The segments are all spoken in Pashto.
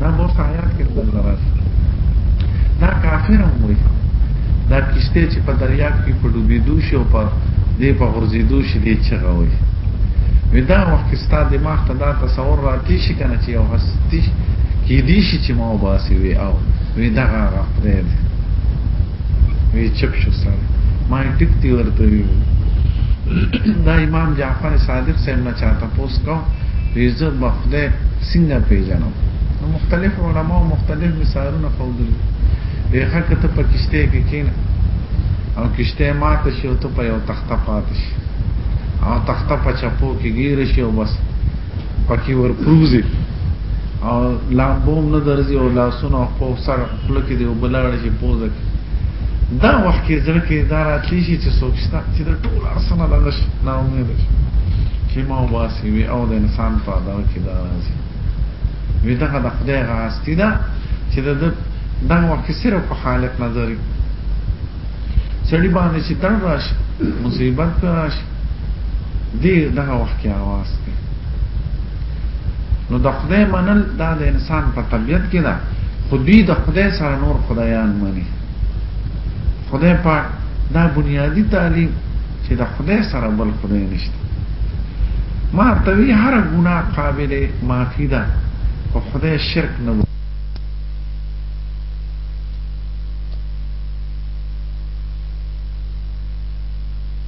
دا مو سایات کې بل راځي دا کافر هم وایي دا کشته چې په دریاب کې په ډوبېدو شي او په دې په غورځېدو شي دې چغه وایي ودا وخت کې ستاد دماغ ته دا تصور راتی شي کنه چې یو هستی کې دي شي چې ما وباسي وي او ودا هغه پرې وی چپ شو سره ما ټیک دی ورته ویو دا امام جعفر صادق صاحب نه چاته پوس کو ریزه بخده څنګه پیژنم نو مختلف علما مختلف مثالونه خودل ریخه کته په کشته کې کین او کشته مات شي او ته په یو تخته پات شي او تخته په چپو کې ګیر شي او بس پکې ورپروزي او لامبوم نه درځي او لاسونه په سر خپل کې دی وبلاړ شي پوزه کې دا وخت کې زړه کې دا راتلی شي چې سوچتا چې دا ټول ارسنه د نش نه امید شي چې ما واسي وي او د انسان په ادا کې دا راځي وي دا د خدای غاستي دا چې دا دا وخت کې صرف په خالق نظر سړي باندې چې تر راشي مصیبت راشي دې دغه وخت کې आवाज کوي نو د خدای منل دا د انسان په طبیعت کې ده خو دوی د خدای سره نور خدایان مني خدای پاک دا بنیادی تعلیم چې د خدای سره بل خدای نشته ما توی هر ګناه قابل معافی ده او خدای شرک نه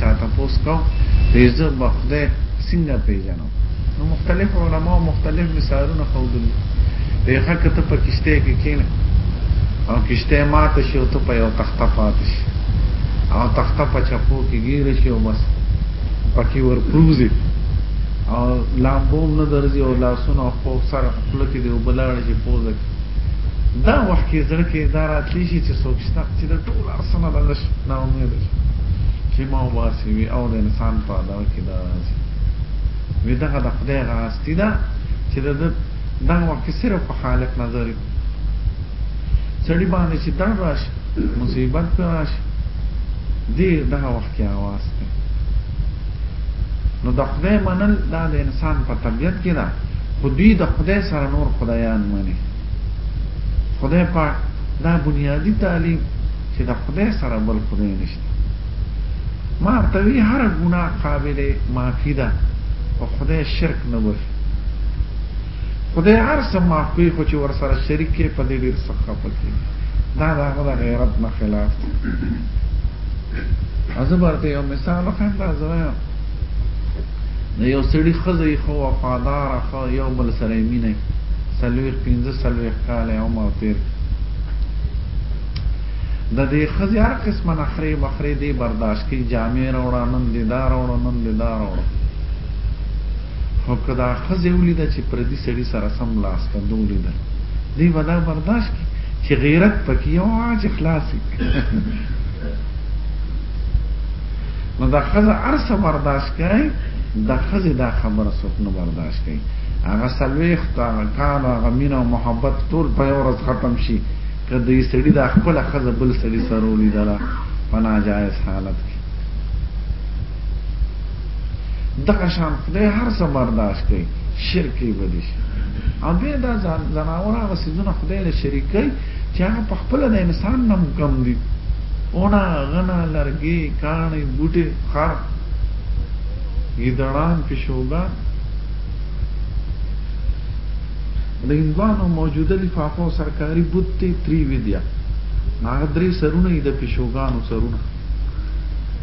چا تاسو کو پیزه بخده څنګه پیژنو نو مختلف علما مختلف مثالونه خودل دی حق ته په کشته کې کین او کشته ماته شو ته په یو تخته پاتې شي او تخته په چپو کې گیر شي او بس پکې ور پروزي او لامبو نه درځي او لاسونه خو سره خپل کې دی وبلاړ شي پوزه دا وخت کې زړه کې دا راتلی شي چې سوچ تا چې د ټول سمه ده لږ نا اميده شي کيما وباسي وي او د انسان په دا کې دا شي وي دغه د خدای غاستي ده چې د دغه وخت کې صرف په خالق نظر سړي باندې چې دړ راشي مصیبت پر راشي دې دغه وخت کې आवाज ده نو د خدای منل دا د انسان په طبيعت کې ده خو دوی د خدای سره نور خدایان مني خدای پاک دا بنیادی تعلیم چې د خدای سره بل خدای نشته ما توی هر ګناه قابل معافی ده او خدای شرک نه وفي خدای هر څه معاف کوي خو چې ور سره شریک کې په دې ډیر څخه پکې دا دا د غیرت نه خلاف دی ازبرته یو مثال خندا زویم نو یو سړي خزه یې خو وفادار خو یو بل سره یې مینه سلویخ پنځه سلویخ کال عمر تیر د دې خزه هر قسمه نخرې بخرې دې برداشت کی جامې راوړه نن دې دا راوړه نن دې دا راوړه خو کدا خزه ولید چې پردي سړي سره سم لاس ته دولید دې ودا برداشت کی چې غیرت پکې او عاج اخلاصي نو دا خزه ارسه برداشت کوي د خزه دا خبره څوک نه برداشت کوي هغه سلويخ تا کال هغه مين او محبت ټول په ورځ ختم شي کله یې سړی دا خپل خزه بل سړی سره ولیدله په ناجایز حالت کې دغه شان خدای هر څه برداشت کوي شرک یې بدی شي او بیا دا ځناور هغه سيزونه خدای له شریکي چې هغه په خپل د انسان نم کم دي اونا غنا لرګي کاني بوټي خر ګیدړان پښوګان د هندوانو موجوده لفافه او سرکاري بوت ته تری ودیا هغه درې سرونه د پښوګانو سرونه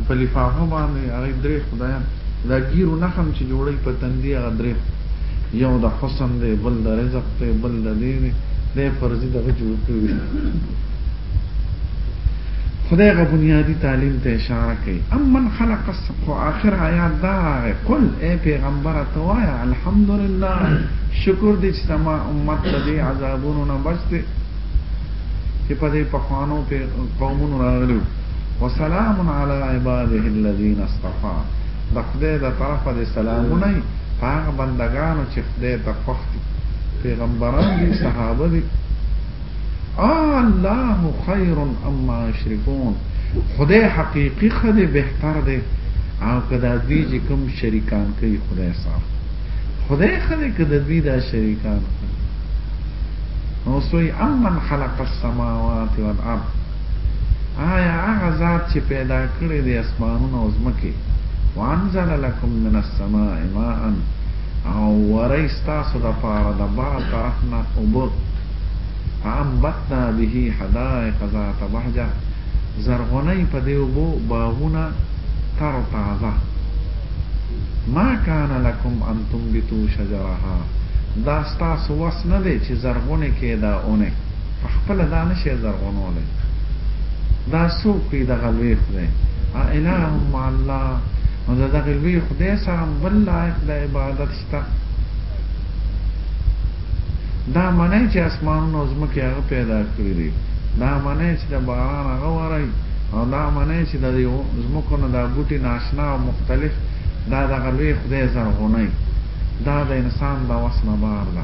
په لفافه باندې هغه درې خدایان دا ګیرو نخم چې جوړي په تندې هغه درې یو د حسن دی بل د رزق دی بل د دې دی د فرضي دغه جوړ کړی خدای غو بنیادی تعلیم ته اشاره کوي ام من خلق السبح اخر آیات دا راغی قل اے پیغمبر ته وایا الحمدلله شکر دې چې ما امت ته دې عذابونو نه بچ دې چې په دې پخوانو په قومونو راغلو وسلام علی عباده الذین اصطفى د خدای د طرفه دې سلامونه وي په هغه بندګانو چې خدای ته خوښ دي پیغمبران دي صحابه دي الله خیر اما یشرکون خدای حقیقي خدای بهتر دی او کدا دوی چې کوم شریکان کوي خدای صاحب خدای خدای کدا دوی دا شریکان کوي نو سوی امن خلق السماوات والارض آیا هغه ذات چې پیدا کړی دی اسمانونه او ځمکې وانزل لکم من السماء ماء او وری ستاسو د پاره د بار طرف نه اوبه فانبتنا به حدائق ذات بهجه زرغونی په دې اوبو باغونه تر تازه ما کان لکم ان تنبتو شجرها دا ستاسو وس نه دی چې زرغونه کې دا اونه په خپله دا نه شی زرغونولی دا څوک وی دغه لوی خدای اله مع الله نو د دغه لوی خدای سره بل لایق د عبادت شته دا منه چې اسمانونو او ځمکې هغه پیدا کړی دی دا منه چې د باران هغه وری او دا منه چې د ځمکو نه دا بوټي ناشنا او مختلف دا دغه لوی خدای زرغونی دا د انسان د وس نه بار ده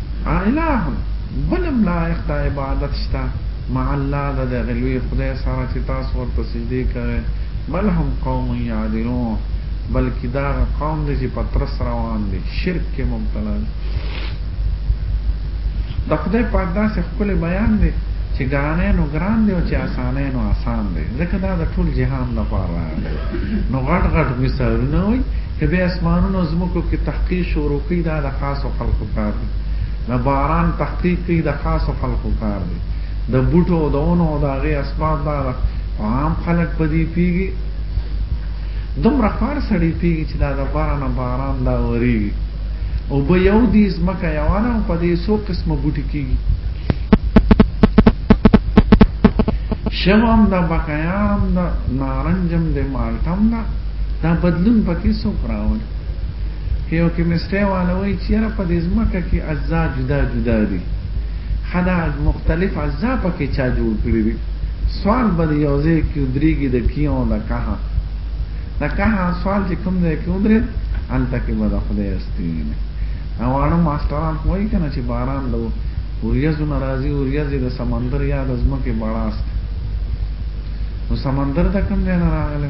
اله بل هم لایق د عبادت شته مع الله د دغه لوی خدای سره چې تاسو ورته سجدې کوئ، بل هم قوم یعدلون بلکې دا هغه قوم دی چې په ترس روان دی، شرک کې مبتلا دی. د خدای پاک داسې ښکلی بیان دی چې ګرانه نو ګران دی او چې اسانه نو آسان دی ځکه دا د ټول جهان لپاره راغلی نو غټ غټ مثالونه وي که بیا اسمانونو او ځمکو کې تحقیق شروع کړي دا د خاصو خلکو کار دی د باران تحقیق کوي د خاصو خلکو کار دی د بوټو او د اونو او د هغې اسباب دا ده عام خلک په دې پیږي دومره خوار سړی پیږي چې دا د باران باران دا وریږي او به یو دې زمکه یوانه په دې سو قسمه بوټي کیږي شمام دا بقیام دا نارنجم دا مالتم دا دا بدلون پکې څوک راوړي که یو کیمسټري والا وایي چې یاره په دې ځمکه کې اجزا جدا جدا دي ښه دا مختلف اجزا پکې چا جوړ کړي دي سوال به د یو ځای کې ودرېږي د کیو او د کهه د کهه سوال چې کوم ځای کې ودرېد هلته کې به د خدای هستي ویني دا واړه ماسټران خو وایي که نه چې باران د وریځو نه راځي وریځې د سمندر یا د ځمکې بړاست نو سمندر ته کوم ځای نه راغلی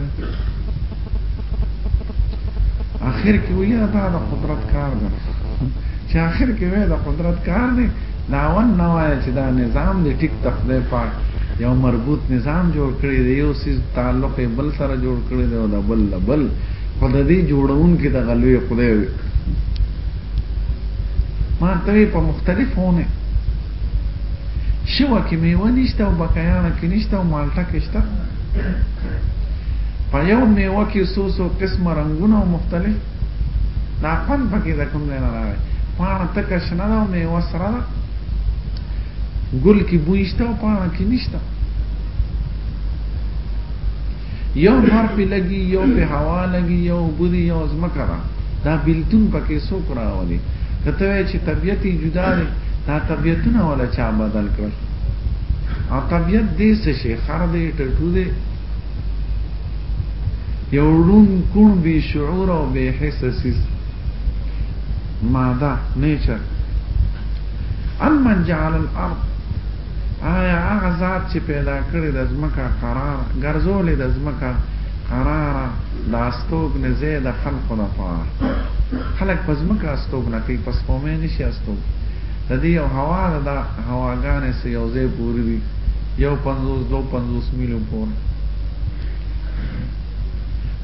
اخر کې وی دا د قدرت کار ده چې اخر کې وی د قدرت کار دی دا ون نه وایي چې دا نظام دی ټیک تخته پاک یو مربوط نظام جوړ کړی دی یو سیز تعلق بل سره جوړ کړی دی او دا بل بل خدای دې جوړون کې د غلوې خدای وي ما ته په مختلفونه شوه کې میوه نشته او بکایانه کې نشته او مالټه کې شته په یو میوه کې سو سو قسمه رنگونه او مختلف دا پن پکې د کوم ځای نه راغی پاڼه تک شنه ده او میوه سره ده ګل کې بوی شته او پاڼه کې نشته یو نور پی لګي یو په هوا لګي یو بودي یو زمکه ده دا بلتون پکې سو کراولي کته وی چې طبيعت جدا دی دا طبيعتونه ولا چا بدل کړ او طبيعت دې څه شي خر دې ټټو دې یو ړون کون بی شعور او بی حس سیز ماده نیچر امن جعل الارض آیا هغه ذات چې پیدا کړی د ځمکه قرار ګرځولې د ځمکه قرار د استوګنې ځای د خلقو لپاره خلک په ځمکه استوګنه کوي په سپومې نشي استوګ د دې یو هوا ده دا هواګانې سه یو ځای پورې دي یو پنځوس دو پنځوس میلو پورې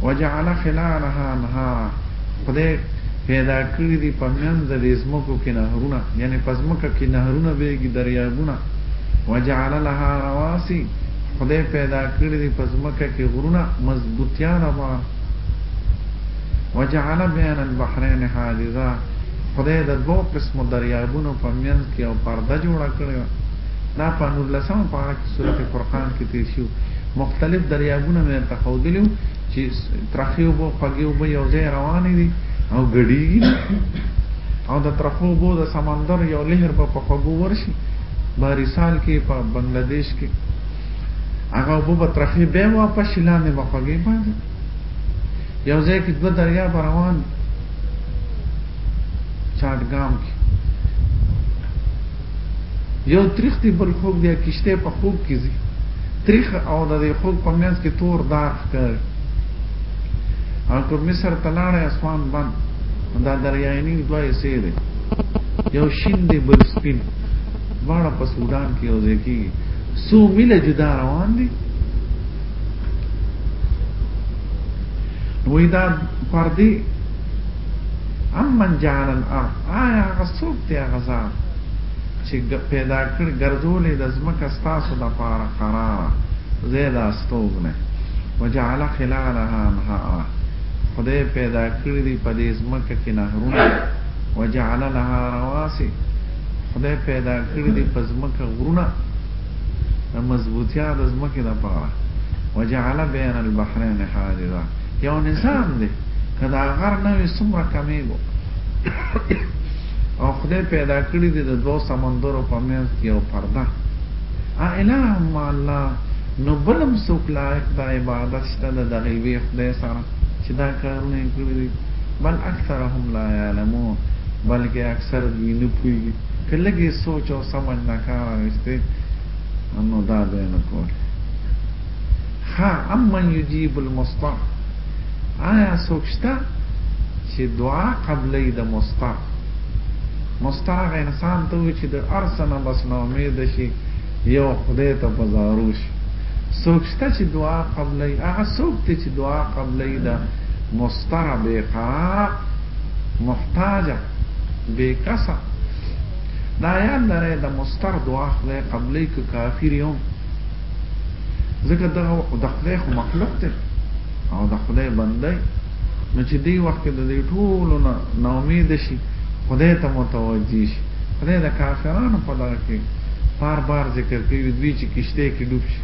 وجعل خلالها انهارا خدای پیدا کړی دی په منځ د دې زمکو کې نهرونه یعنی په زمکه کې نهرونه بهږي دریابونه وجعل لها رواسي خدای پیدا کړی دی په زمکه کې غرونه مضبوطیا ده بار وجعل بین البحرین حاجزا خدای د دوه قسمو دریابونو په منځ کې او پرده جوړه کړې ده دا په 19 پاره کې سورته فرقان کې تیر شو مختلف دریابونه مې درته ښودلي وو چې ترخې اوبه او خوږې اوبه یو ځای روانې دي او ګډېږي او د ترخو اوبو د سمندر یو لهر به په خوږو ورشي باریسال کې په بنگلاديش کې هغه اوبه به ترخې به واپس لاندې به خوږې باندې یو ځای کې دوه دریا به روان چاټګام کې یو تریخ دی بل خوږ دی کشته په خوږ کې زی تریخ او د دې خوږ په منځ کې تور داغ ښکاري او که مصر ته لاړې اسمان بند دا دریای نیل دوه حصې دی یو شین دی بل سپین دواړه په سودان کې یو ځای کېږي څو میله جدا روان دي وای دا پردي امن جعل الارض آیا هغه څوک دی هغه ذات چی پیدا کړ ګرځولی ده ځمکه ستاسو دپاره قراره ځای ده استوګنه وجعل خلالها انهارا خدای پیدا کړی دی په دې ځمکه کې نهرونه وجعل لها رواسي خدای پیدا کړی دی په ځمکه غرونه د مضبوطیا د ځمکې لپاره وجعل بین البحرین حاجزا یو نظام دی کدا غر نه وي څومره کمیږو او خدای پیدا کړی دی د دوه سمندرو په منځ کې یو پرده ا اله ما الله نو بلم څوک لایق د عبادت شته د دغه وی خدای سره چې دا کارونه کړی دي بل اکثرهم لا يعلمون بلکې اکثر دوی نه پوهیږي کله کې سوچ او سمجھ نه کار راوستي نو دا به نه کوي ها امن یجیب المضطر آیا څوک شته چې دعا قبلې د مضطر مضطر هغه انسان ته وي چې د ارسنه بس نو امید شي یو خدای ته بازارو شي څوک شته چې دعا قبلې هغه څوک ته چې دعا قبلې د مضطر به قرار محتاج به کسا دا یاد لرئ د مضطر دعا خدای قبلې کو کافر یوم ځکه دغه د خدای خو مخلوق دی او د خدای بندای نو چې دی وخت د دې ټولو نه ناامید شي خدای ته متوجه شي خدای د کافرانو په دغه کې بار بار ذکر کوي دوی چې کشته کې ډوب شي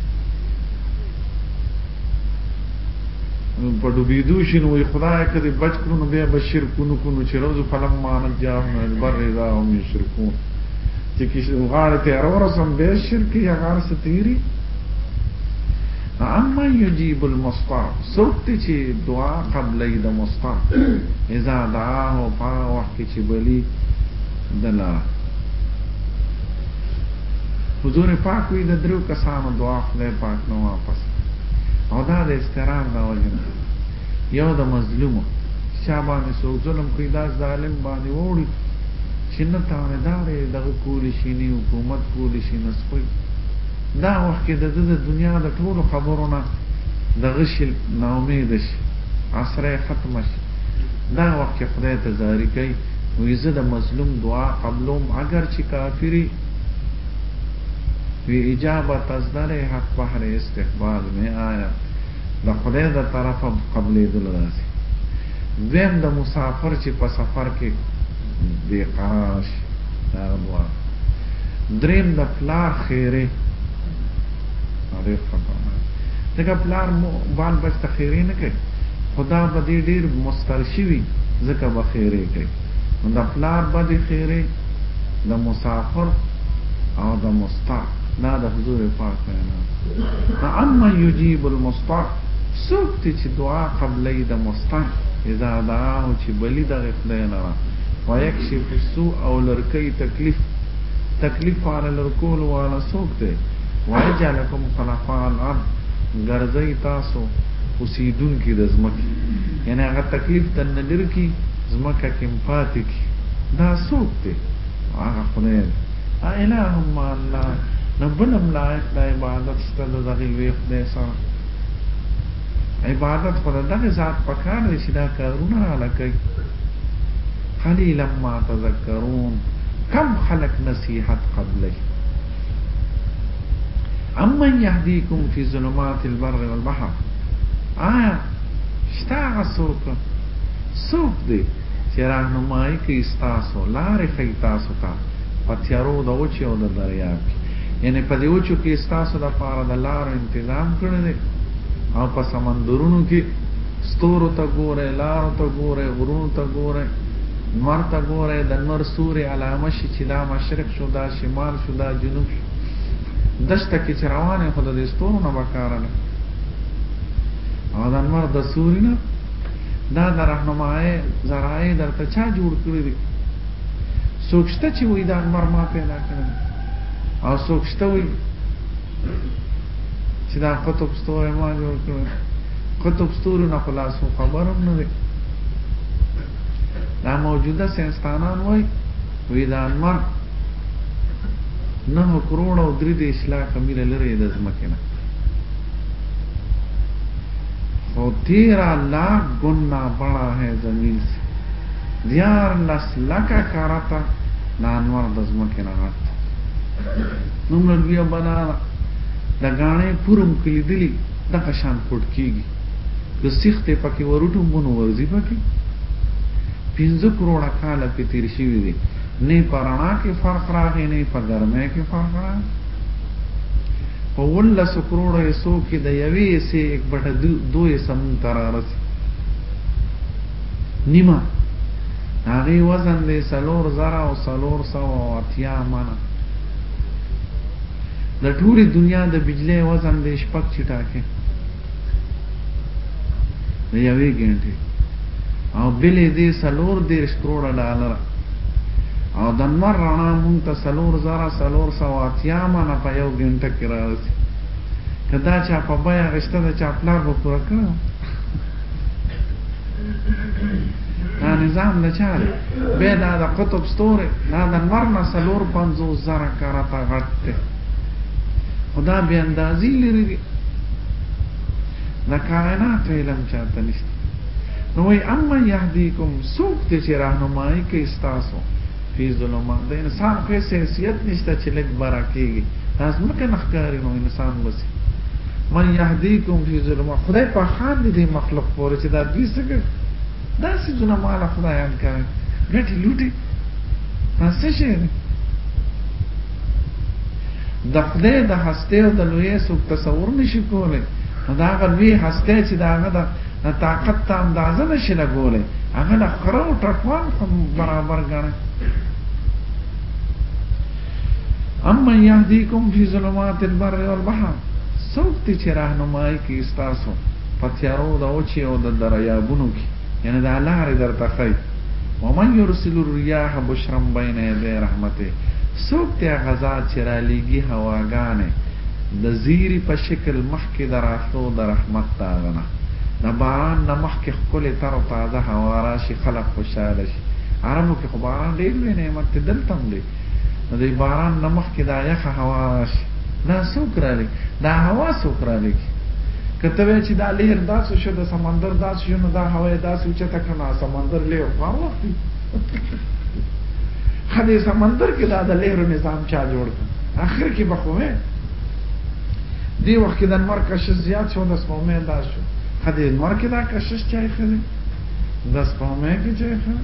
په ډوبېدو شي نو خدای کړي بچ کړو نو بیا بشیر کو نو کو نو چې روز فلم مان جام بر رضا او مشرکون چې کشم غاړه تیر ورسم به شرک یا غار ستیری اما یجیب المستر سوکت چې دعا قبلې د مستر اذا دعاه فا وخت چې بلی دلا حضور پاک وی د درو کسانو دعا خدای پاک نو واپس او دا د استرام دا وجنه یو د مظلوم چا باندې څوک ظلم کړي دا ظالم باندې ووړي چې نه تاویدار یې دغه کولی شي نه حکومت کولی شي نه سپوی دا وخت کې د د دنیا د ټولو خبرو نه د غشل ناامید شي عصره ختم شي دا وخت کې خدای ته زاری کوي وی زه د مظلوم دعا قبلوم اگر چې کافری وی اجابت از در حق بحر استقبال میں آیا د خدای د طرفه قبلېدلو راځي دویم د مسافر چې په سفر کې بې قرار شي دا دوا دریم د پلار خیره ډېر خبره ځکه پلار مو بال بچ ته خیره نه کوي خدا به دې ډېر مسترشي وي ځکه به خیره کوي نو د پلار به دې خیره د مسافر او د مستر دا د حضور پاک وینا ده امن یجیب المستر څوک دی چې دعا قبلې د مستر اذا دعاه چې بلی دغه خدای لره ويکشف السوء او لرکی تکلیف تکلیف والا لرکول والا څوک دی ويجعلکم خلفاء الارض ګرځي تاسو اوسیدونکو د زمکه یعنی هغه تکلیف تن نه لرکی زمکه کې پاتې کی دا څوک دی هغه خدای اله ما الله نو بلم لایق د عبادت ست د دغه لوی خدای سره عبادت خو دغه ذات پکار دی چې دا کارونه را لکه قلیلا ما تذکرون کم خلق نصیحت قبلی امن یهدیکم فی ظلمات البر والبحر آیا شتا غسوک سوک دی چې راهنمایي کوي ستاسو لارې ښیي تاسو ته په تیارو د وچې او د دریاب کې یعنی په دې وچو کې ستاسو د پاره د لارو انتظام کړی دی او په سمندرونو کې ستورو ته ګوره لارو ته ګوره غرونو ته ګوره نور ته ګوره د نور سوري علامه شي چې دا مشرق شو دا شمال شو دا جنوب شو دشته کې چې روانه خود د ستورو نه وکارله او د نور د سوري نه دا د رهنمایي زراعي درته چا جوړ کړی دی څوک شته چې وایي دا لمر ما پیدا کړی دی او څوک شته وایي چې دا قطب ستوری ما جوړ کړی قطب ستوري نه خو لا څوک خبر هم نه دی دا موجوده ساینسدانان وایي وایي دا لمر نه کروڑ او درې دېرش لاکه میله لرې د ځمکې نه خو تیرا لاک ګنا بړا هې زمین سې دیارلس لکه کره ته د انور د ځمکې نه غټ دی دومره لویه بلا ده د ګاڼې پورم کلي دلی دغه شان پټ کیږي که سیخته پکې وروټو مونږ ورځي پکې 15 کروڑه کاله په تیر شوی دی نه پرانا کې فرق راغی نه په ګرمه کې فرق راغی په ولس کروڑو حصو کې د یوې حصې یک بټه دوه حصه مونږ ته را رسي نیمه هغه وزن دی سلور زره او سلور سو او اتیا منه د ټولې دنیا د بجلی وزن دی شپږ چټاکه د یوې ګنټې او بلې دې سلور دیرش کروڑه ډالر او د نور رڼا مونږ ته سلور زره سلور سوه اتیا منه په یو ګنټه کې رارسي که دا چا په بیه اخېسته د چا پلار به پوره کړی دا نظام د چا دی بیا دا د قطب ستوری دا د نور نه څلور پنځوس زره کرته غټ دی خدا به اندازې لري دي د کائنات علم چاته نشته نو وای اما يهديكم سوق ته چې راهنمایي کوي تاسو په ظلمات د انسان خو حیثیت نشته چې لګ برا کیږي تاسو مکه نخکاری نو انسان وسی من يهديكم في ظلمات خدای په خان دي مخلوق پورې چې دا دوی څنګه دا څیزونه ما له خدایه هلکه ګټې لوټې دا څه شی دی د خدای د هستی او د لویې څوک تصور نشي کولی نو دا هغه لوی هستی چې د هغه د طاقت ته اندازه نشي لګولی هغه د خره او ټکوان هم برابر ګڼي اما یهدیکم فی ظلمات البر والبحر څوک چې راهنمایي کوي ستاسو په تیارو د وچې او د دریابونو کې یعنې دا لارې درته ښیي ومن یرسل الریاح بشرا بین یدی رحمته څوک دی هغه ذات چې رالیږي هواګانې د زیري په شکل مخکې د راتلو د رحمت د هغه نه د باران نه مخکې ښکلې تر او تازه هوا راشي خلک خوشحاله شي عربو کې خو باران ډېر لوی نعمت دی دلته هم دی نو د باران نه مخکې دا یخه هوا راشي دا څوک را لګي دا هوا څوک را لګي کته وی چې دا لهر داسې شو د سمندر داسې شو نو دا هوا داسې چې تا کنه سمندر لهر خو وخت خدای سمندر کې دا د لهر نظام چا جوړ کړ اخر کې بخوه دی وخت کې د نور کشش زیات شو د سپومه دا شو خدای نور کې دا کشش چای خدای د سپومه کې چای خدای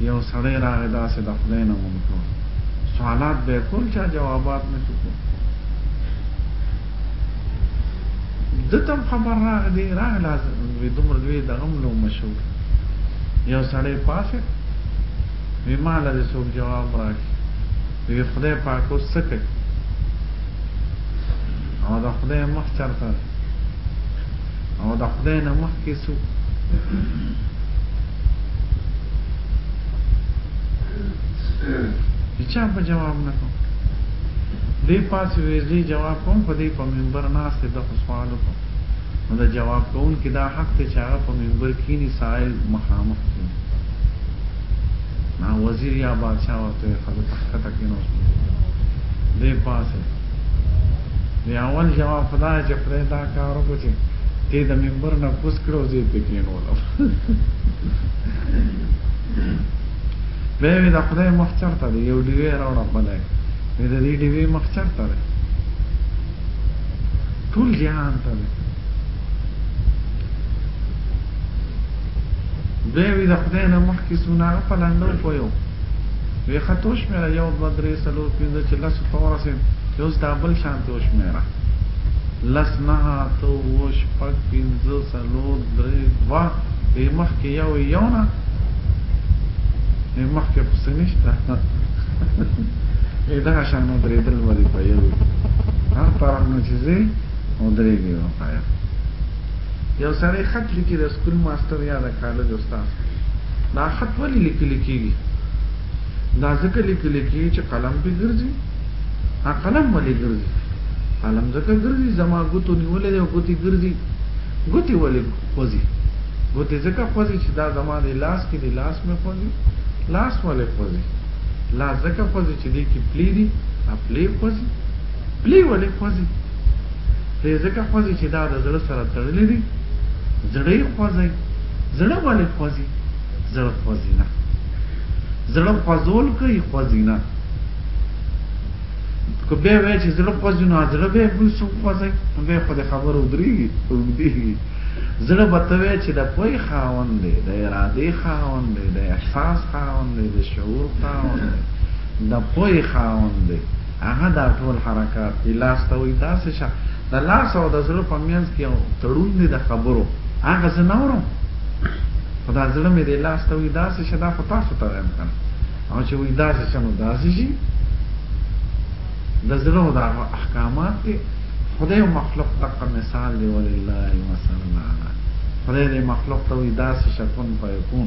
یو سړی راغی داسې د خدای نه منکر سوالات به یې کول چا جوابات نه شو کول ده ته خبر راغی دی راغی لازم وي دومره لوی دغه هم لو مشهور یو سړی پاسه وی ما له څوک جواب راکړي وی خدای پاک اوس څه کوي او دا خدای مخ چرته او د خدای نه مخکې سو چې چا په جواب نه کوم دې پاس ویزي جواب کوم په دې په منبر ناس ته د سوال کوم نو د جواب کوون کې دا حق ته چې هغه په منبر کینی سائل مخامخ کینی نا وزیر یا بادشاہ ورته خلک کته کینو دې پاسه دی اول جواب خدا چې پرې دا کار وکړو چې دې د منبر نه کوس کړو زی په کې نو ولو به وی دا خدای مخ چرته دی یو ډیوی راوړ په لای مې د دې ډیوی مخ چرته دی ټول جهان ته دی به وی دا خدای نه مخ کې سونه په لاندو پویو وی خطو شمیره یو دو درې څلور پنځه چې لس ته ورسېم چې اوس دا بل شان ته وشمیره لس نه ته و شپږ پنځه څلور درې دوه دې مخکې یو یو نه دې مخکې پسې نشته ای دا شان درې دل ولې په یو هر طرف نه چې زی او درې دی په یو یو سړی خط لیکي د سکول ماستر یا د کاله دی استاد دا خط ولې لیکل کیږي دا ځکه لیکل کیږي چې قلم په ګرځي ا قلم ولې ګرځي قلم ځکه ګرځي زما ګوتو نیولې او ګوتې ګرځي ګوتې ولې خوځي ګوتې ځکه خوځي چې دا زما د لاس کې د لاس مې خوځي لاس ولې خوځي لاس ځکه خوځي چې دې کې پلی دي خپلې خوځي پلی ولې خوځي پرې ځکه خوځي چې دا د زړه سره تړلې دي زړه خوځي زړه ولې خوځي زړه خوځي نه زړه خوځول کوي خوځي نه کو به وای چې زړه خوځي نه زړه به بل څه خوځي به خو د خبرو دري وګدي زړه بتوي چې د پوي خاون دی د ارادي خاون دی د احساس خاون دی د شعور خاون دی د پوي خاون دی هغه دا ټول حرکات دی لاس ته وي داسې شه د لاس او د زړه په منځ کې یو تړون دی د خبرو هغه زه نه اورم خو دا زړه مې دی لاس ته وي داسې شه دا خو تاسو ته وایم کنه او چې وي داسې شه نو داسې شي د زړه او د احکامات دی خدای او مخلوق دغه مثال دی ولله مثلا خدای دې مخلوق ته وي داسې شکون په یکون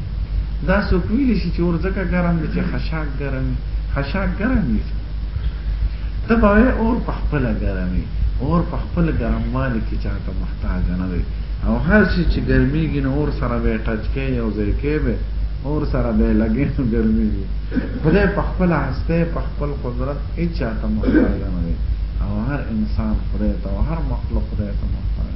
دا څوک ویلی شي چې اور ځکه ګرم دی چې خشاک ګرم وي خشاک ګرم وي ته به وایې اور په خپله ګرم وي اور په خپل ګرموالي کې چاته محتاج نه دی او هر شي چې ګرمېږي نو اور سره به یې ټچ کوي یو ځای کوي به اور سره به یې لګي نو ګرمېږي خدای په خپله هستی په خپل قدرت هېڅ چاته محتاج نه دی او هر انسان خدای ته او هر مخلوق خدای ته محتاج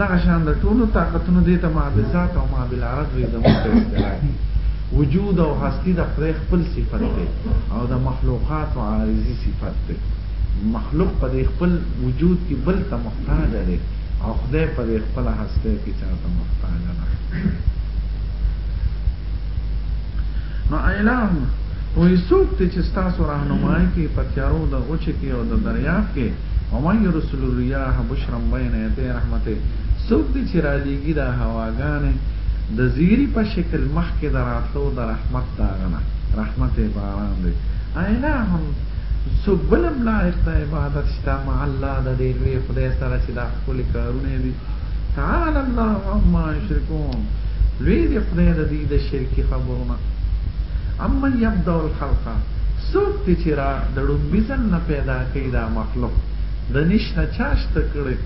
دغه شان د ټولو طاقتونو دې ته معبزات او معبلارت وي زموږ په اصطلاح کې وجود او هستی د خدای خپل صفت دی او د مخلوقات او عارضی صفت دی مخلوق په خپل وجود کې بل ته محتاج دی او خدای په خپل هستی کې چاته محتاج نه نو اعلان وې څوک چې تاسو راهنمایي کې پتیارو د اوچ کې او د دریاب کې ومن یرسل الریاح بشرا بین یدی رحمته څوک دی چې رالیږي دا هواګانې د زیری په شکل مخکې د راتلو د رحمت د هغه نه رحمت یې باران دی اله څوک بل هم لایق د عبادت شته مع الله د دې لوی خدای سره چې دا ښکلي کارونه دي تعالی الله عما یشرکون لوی دی خدای د دې د شرکي خبرونه اما یبدا خلقه څوک دي چي را د ړومبي ځل نه پيدا کوي دا مخلوق د نشته چا شته کړي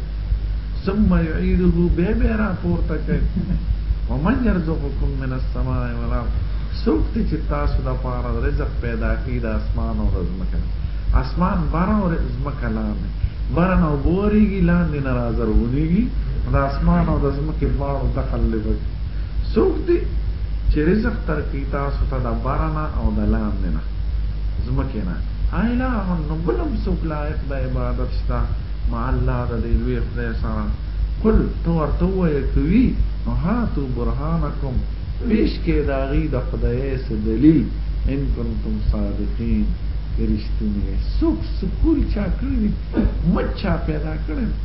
ثم يعيده بيا بيا را پورته کوي ومن يرزقكم من السماء والارض څوک دي چي تاسو د پاره رزق پيدا کوي د اسمان او د ځمکه اسمان بره او ځمکه لاندې بره نه وبوريږي لاندې نه راځرونيږي د اسمان او د ځمکې دواړو دخل لږ څوک دی چی رزق درکوی تاسو ته د بره نه او د لاندی نه، ځمکی نه، آالهً نو بل هم څوک لایق د عبادت شته مع الله د دی لوی خدای سره؟ قل ته ورته ووایه که وی نو هاتو برهانکم پیش کړی د هغوی د خدایۍ څه دلیل ان کنتم صادقین که رښتونی یی څوک سکول چا کړی دی؟ مچ چا پیدا کړی دی؟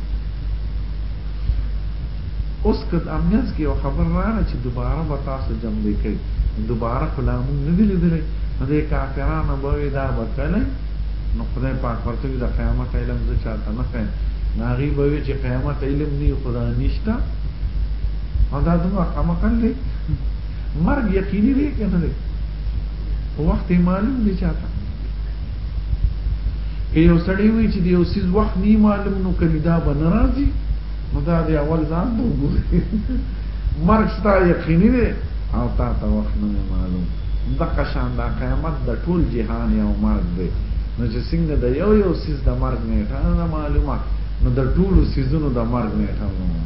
اوس که دا منځ کې یوه خبره راغله چې دوباره به تاسو جملې کوي نو دوباره خو لا موږ نه دي لیدلي نو دې کافرانو به وي دا به کله وي نو خدای پاک ورته وي د قیامت علم زه چاته نه ښیم نو هغوی به وي چې قیامت علم نه وي خو دا نشته او دا دومره قمقل دی مرګ یقیني دی که نه دی وخت یې معلوم دی چاته که یو سړی وي چې د یو څیز وخت نه معلوم نو کله دا به نه راځي نو دا دی اول ځان ته وګوري مرګ ستا یقیني دی او تا ته وخت نه معلوم دغه شان دا قیامت د ټول جهان یو مرګ دی نو چې څنګه د یو یو سیز د مرګ نیټه نه معلومه نو د ټولو سیزونو د مرګ نیټه نه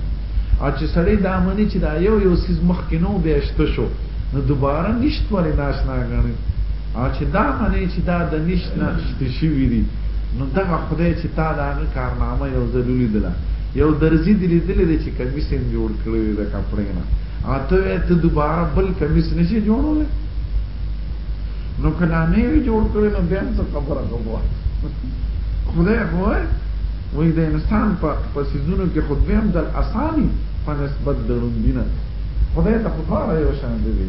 او چې سړی دا مني چې دا یو یو سیز مخکې نو بیا شته شو نو دوباره نشته ولې ناشنا غني او چې دا منې چې دا د نشت نه اخیستې شوي دي، نو دغه خدای چې تا د هغه کارنامه یو ځل ولیدله، یو درزي دې لیدلی دی چې کمیس یې جوړ کړی دی د کپړې نه، او ته وایې ته دوباره بل کمیس نه شې جوړولی؟ نو که لا نه وي جوړ کړی نو بیا هم څه خبره کوه خدای خو وایي وایي د انسان په په څیزونو کې خو دویم ځل اساني په نسبت د ړومبي نه خدای ته خو دواړه یو شان دي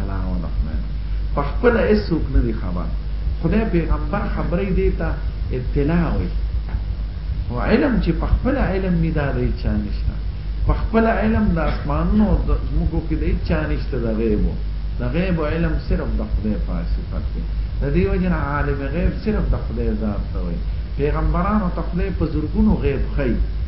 الله او رحمان په خپل هیڅوک نه دی خبر خدای پیغمبر خبرې دی ته ابتلا وي او علم چې په خپل علم می دا دی چا نشته په خپل علم د اسمانونو د زمکو کې دی چا نشته د غیبو د غیب علم صرف د خدای په صفت دی د دې وجنه عالم غیب صرف د خدای ذات دی پیغمبرانو ته خدای په زرګونو غیب خي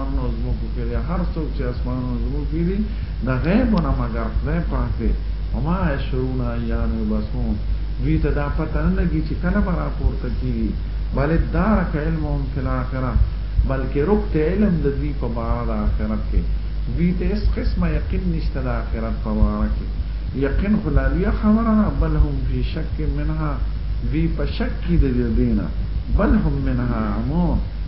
اسمانونو زموږ کې دي هر څوک چې اسمانونو زموږ کې دي د غیب نه مګر خدای پاک دی وما یشعرون ایان یبعثون دوی ته دا پته نه لګي چې کله به راپورته کیږي بل دارک علمهم فی الاخره بلکې رکت علم د دوی په باره د آخرت کې دوی ته هیڅ قسمه یقین نشته د آخرت په باره کې یقین خو لا لویه خبره ده بل هم فی شک منها دوی په شک کې د دې دینه بل هم منها عمون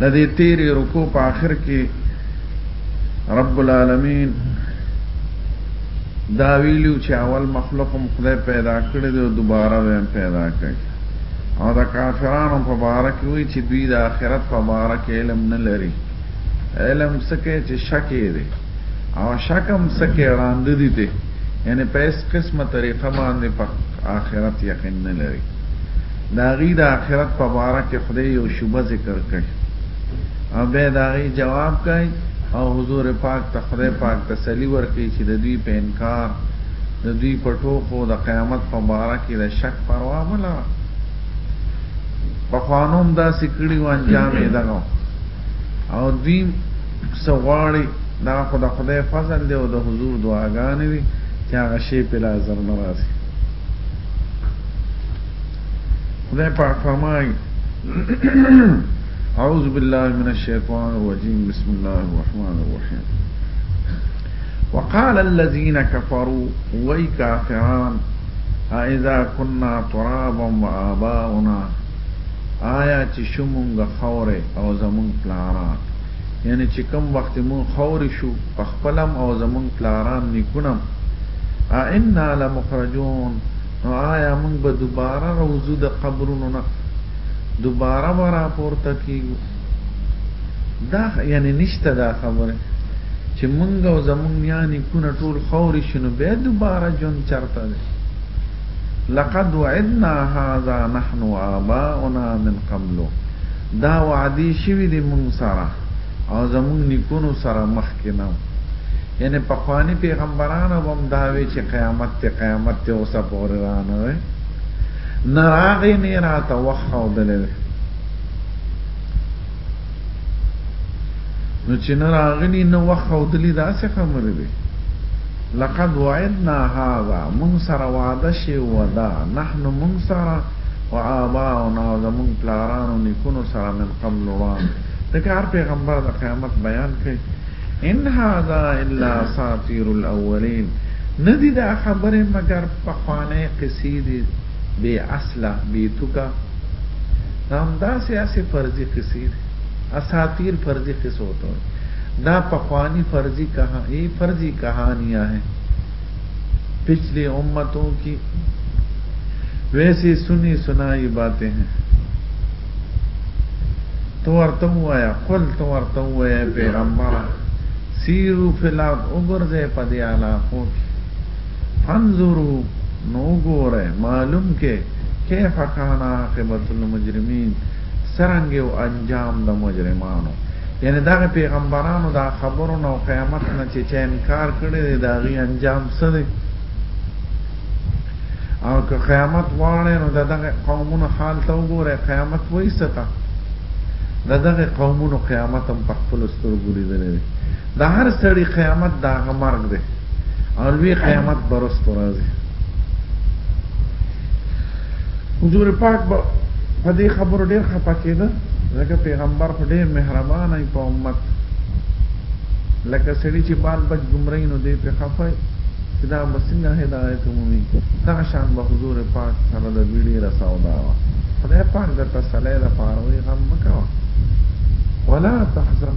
د دې تیرې رکو په آخر کې رب العالمین دا ویلو چې اول مخلوقم خدای پیدا کړی دی او دوباره به پیدا کوي او دا کافرانو په باره کې وایي چې دوی د آخرت په باره کې علم نه لري علم سکه چې شکې دی او شکم سکه وړاندې دي ته یعنی په اس قسمه طریقه باندې په آخرت یقین نه لري دا غي د آخرت په باره کې خدای یو شوبه ذکر کړي او به دا غي جواب کوي او حضور پاک ته خدای پاک تسلی ورکړي چې د دوی په انکار د دوی په ټوخو د قیامت په باره کې د شک پروا مله په خوانوم دا سکړي وان جامې دغه او دوی څه غواړي دا خو د خدای فضل دی او د حضور دعاګانې دي چې هغه شی په لازم نه راځي خدای پاک فرمایي اعوذ بالله من الشیطان الرجیم بسم الله الرحمن الرحیم وقال الذين كفروا وي كافران اذا كنا ترابا وآباؤنا آیا چې شو مونږ خورې او زمونږ پلاران یعنی چې کوم وخت مونږ خورې شو په خپلم او زمونږ پلاران نیکونم ائنا لمخرجون نو آیا مونږ به دوباره روزو د قبرونو نه دوباره به راپورته کیږو دا یعنی نشته دا خبره چې مونږ او زمونږ یعنی کونه ټول خورې شنو به دوباره جون چرته دی لقد وعدنا هذا نحن وآباؤنا من قبل دا وعدې شوي دي مونږ سره او زمونږ نیکونو سره مخکې نه یعنی پخوانی پیغمبران او هم دا وی چې قیامت ته قیامت ته اوسه پورې رانه وي نه راغې نه راته وخت او دلې نو چې نه راغلی نه وخت او دلی داسې خبرې وي لقد وعدنا هذا من سره وعده شي ودا نحن من سره وآباؤنا زمون پلارانو نیکونو سره من قبل وان دغه هر پیغمبر د قیامت بیان کوي ان هذا الا ساطير الاولين ندی دا خبره مگر په خوانه قصې دي بې اصله بې توکه دا همداسې هسې فرضي قصې دي اساطير فرضي قصو ته وایي دا پخواني فرضي کها ای فرضي کهانیاں ہیں پچھلے امتوں کی ویسے سنی سنائی باتیں ہیں تو ورته وایا قل تو ورته وایا پیغمبر سیرو فلاد وګرځي په دې علاقو کې فانظروا نو وګورئ معلوم کړئ کیف کان عاقبت المجرمین څرنګه یو انجام د مجرمانو یعنی دغه پیغمبرانو دا خبرو نو قیامت نه چې چا انکار کړی دی دا غي انجام څه دی او که قیامت واړی نو دغه قومونو حال ته وګوره قیامت وایسته دغه قومونو قیامت هم په خپل سترګو لیدلی دی د هر سړي قیامت د هغه مرګ دی او لوی قیامت به رستو راځي حضور پاک به په دې خبرو ډېر خپه کېده ځکه پیغمبر خو ډېر مهربان دی په امت لکه سړي چې بال بچ ګمرای نو دې په خفه چې دا به څنګه هدایت ومومي دا شان به حضور پاک سره د دوی ډېره سودا وه خدای پاک د تسلی لپاره وایي غم مه کوه ولا تحزن